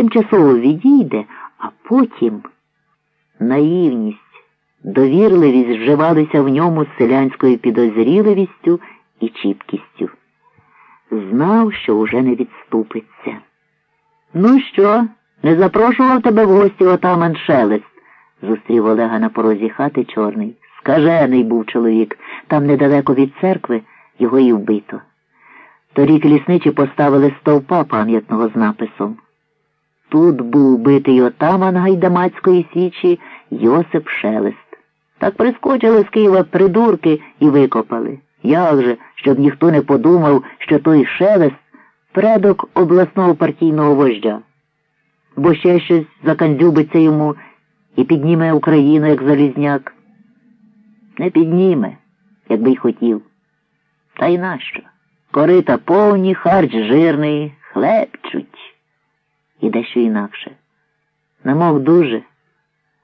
тимчасово відійде, а потім наївність, довірливість вживалися в ньому з селянською підозріливістю і чіпкістю. Знав, що уже не відступиться. Ну що, не запрошував тебе в гості отаман Шелест? зустрів Олега на порозі хати чорний. Скажений був чоловік, там недалеко від церкви його і вбито. Торік лісничі поставили стовпа пам'ятного з написом. Тут був битий отаман гайдамацької січі Йосип Шелест. Так прискочили з Києва придурки і викопали. Як же, щоб ніхто не подумав, що той шелест предок обласного партійного вождя, бо ще щось закандюбиться йому і підніме Україну як залізняк. Не підніме, якби й хотів. Та й нащо? Корита повні, харч жирний, хлебчуть. І дещо інакше. Намок дуже.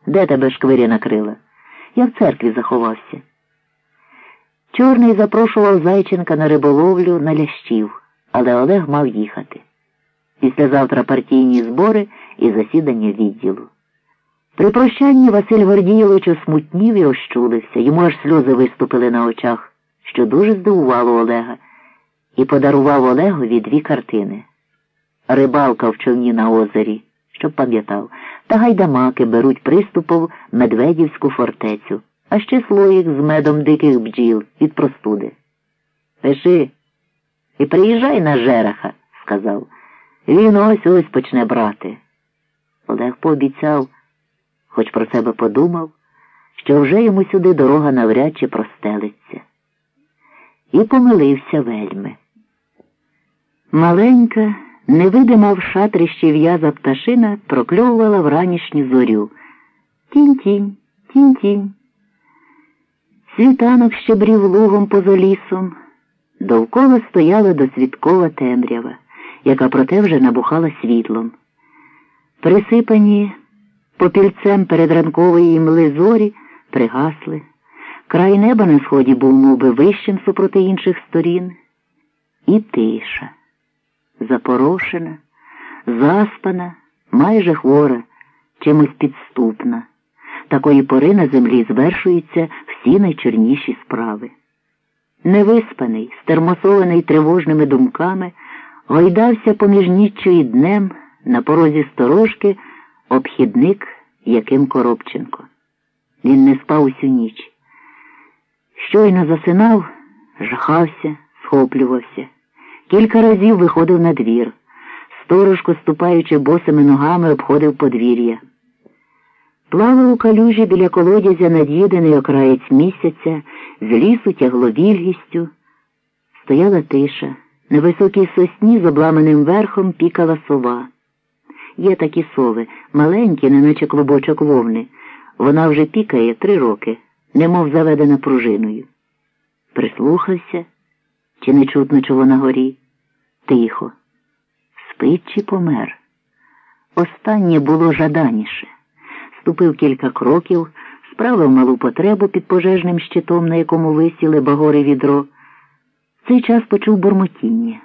Де тебе шквиря накрила? Я в церкві заховався. Чорний запрошував Зайченка на риболовлю на лящів, але Олег мав їхати. Післязавтра партійні збори і засідання відділу. При прощанні Василь Гордійович осмутнів і ощулився, йому аж сльози виступили на очах, що дуже здивувало Олега, і подарував Олегові дві картини. Рибалка в човні на озері, щоб пам'ятав, та гайдамаки беруть приступом Медведівську фортецю, а ще слоїк з медом диких бджіл від простуди. Пиши і приїжджай на жераха, сказав. Він ось ось почне брати. Олег пообіцяв хоч про себе подумав, що вже йому сюди дорога навряд чи простелиться. І помилився вельми. Маленька, невидима в шатрищі в'яза пташина прокльовувала вранішню зорю. Тінь-тінь, тінь-тінь. Світанок щебрів лугом поза лісом. Довкола стояла досвідкова темрява, яка проте вже набухала світлом. Присипані Попільцем перед ранкової мли зорі пригасли. Край неба на сході був мов би, вищим супроти інших сторін. І тиша, запорошена, заспана, майже хвора, чимось підступна. Такої пори на землі звершуються всі найчорніші справи. Невиспаний, стермосований тривожними думками, гойдався поміж ніччю і днем на порозі сторожки обхідник Яким Коробченко. Він не спав усю ніч. Щойно засинав, жахався, схоплювався. Кілька разів виходив на двір. Сторожко, ступаючи босими ногами, обходив подвір'я. Плавав у калюжі біля колодязя над'їдений окраєць місяця, з лісу тягло вільгістю. Стояла тиша. На високій сосні з обламаним верхом пікала сова. Є такі сови, маленькі, неначе клубочок вовни. Вона вже пікає три роки, немов заведена пружиною. Прислухався, чи не чутно чого на горі? Тихо. Спить чи помер? Останнє було жаданіше. Ступив кілька кроків, справив малу потребу під пожежним щитом, на якому висіли багори відро. В цей час почув бурмотіння.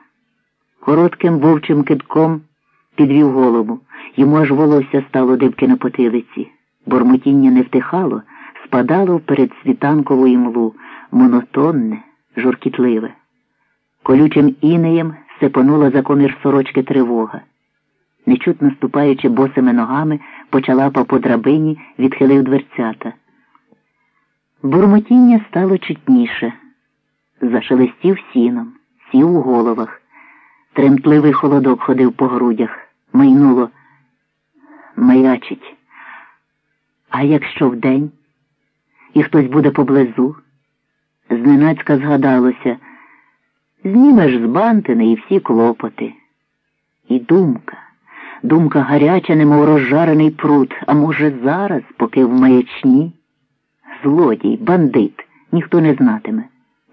Коротким вовчим кидком підвів голову. Йому аж волосся стало дибки на потилиці. Бормотіння не втихало, спадало вперед світанкову імлу, монотонне, журкітливе. Колючим інеєм сипонула за комір сорочки тривога. Нечутно ступаючи босими ногами, почала по драбині, відхилив дверцята. Бурмотіння стало чутніше. Зашелестів сіном, сів у головах. Тремтливий холодок ходив по грудях майнуло, маячить. А якщо вдень і хтось буде поблизу, зненацька згадалося, знімеш з бантини і всі клопоти. І думка, думка гаряча, немов розжарений пруд, а може, зараз, поки в маячні, злодій, бандит, ніхто не знатиме.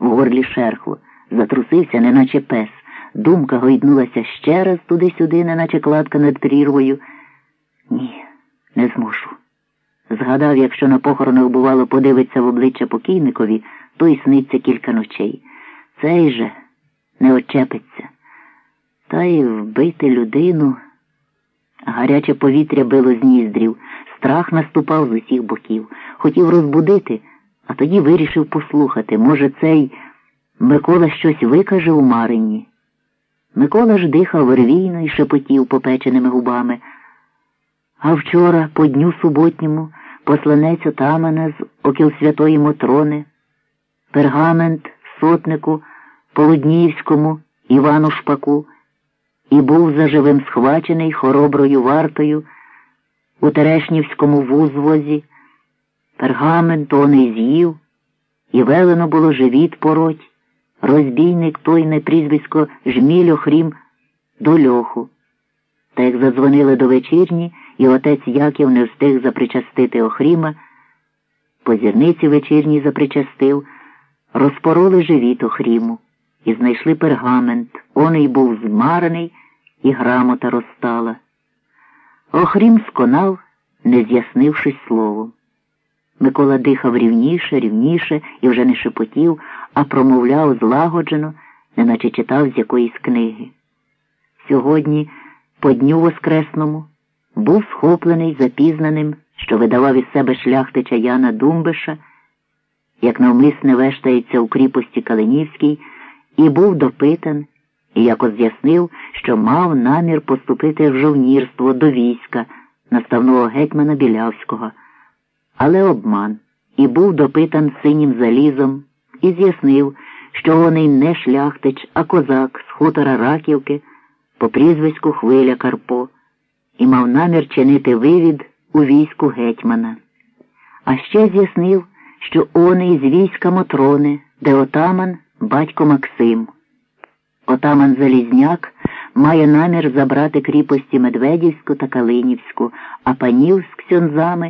В горлі шерхло, затрусився, неначе пес. Думка гойднулася ще раз туди-сюди, неначе кладка над прірвою. Ні, не змушу. Згадав, якщо на похоронах, бувало, подивиться в обличчя покійникові, то й сниться кілька ночей. Цей же не очепиться. Та й вбити людину Гаряче повітря било з ніздрів, страх наступав з усіх боків. Хотів розбудити, а тоді вирішив послухати. Може, цей Микола щось викаже у Марині. Микола ж дихав рвійно і шепотів попеченими губами. А вчора, по дню суботньому, посланець отамана з окіл святої Мотрони, пергамент сотнику Полудніївському Івану Шпаку і був заживим схвачений хороброю вартою у Терешнівському вузвозі. Пергамент оний з'їв, і велено було живіт пороть, розбійник той не прізвисько Жміль Охрім до льоху. Та як задзвонили до вечірні, і отець Яків не встиг запричастити Охріма, по зірниці вечірній запричастив, розпороли живіт Охріму і знайшли пергамент. Оний був змарений, і грамота розстала. Охрім сконав, не з'яснившись словом. Микола дихав рівніше, рівніше і вже не шепотів, а промовляв злагоджено, неначе читав з якоїсь книги. Сьогодні, по дню Воскресному, був схоплений запізнаним, що видавав із себе шляхтича Яна Думбиша, як навмисне вештається у кріпості Калинівській, і був допитан, і якось з'яснив, що мав намір поступити в жовнірство до війська наставного гетьмана Білявського. Але обман і був допитан синім залізом і з'яснив, що вони не шляхтич, а козак з хутора Раківки по прізвиську Хвиля Карпо і мав намір чинити вивід у війську гетьмана. А ще з'яснив, що оний з війська Мотрони, де отаман батько Максим. Отаман Залізняк має намір забрати кріпості Медведівську та Калинівську, а панів з ксьонзами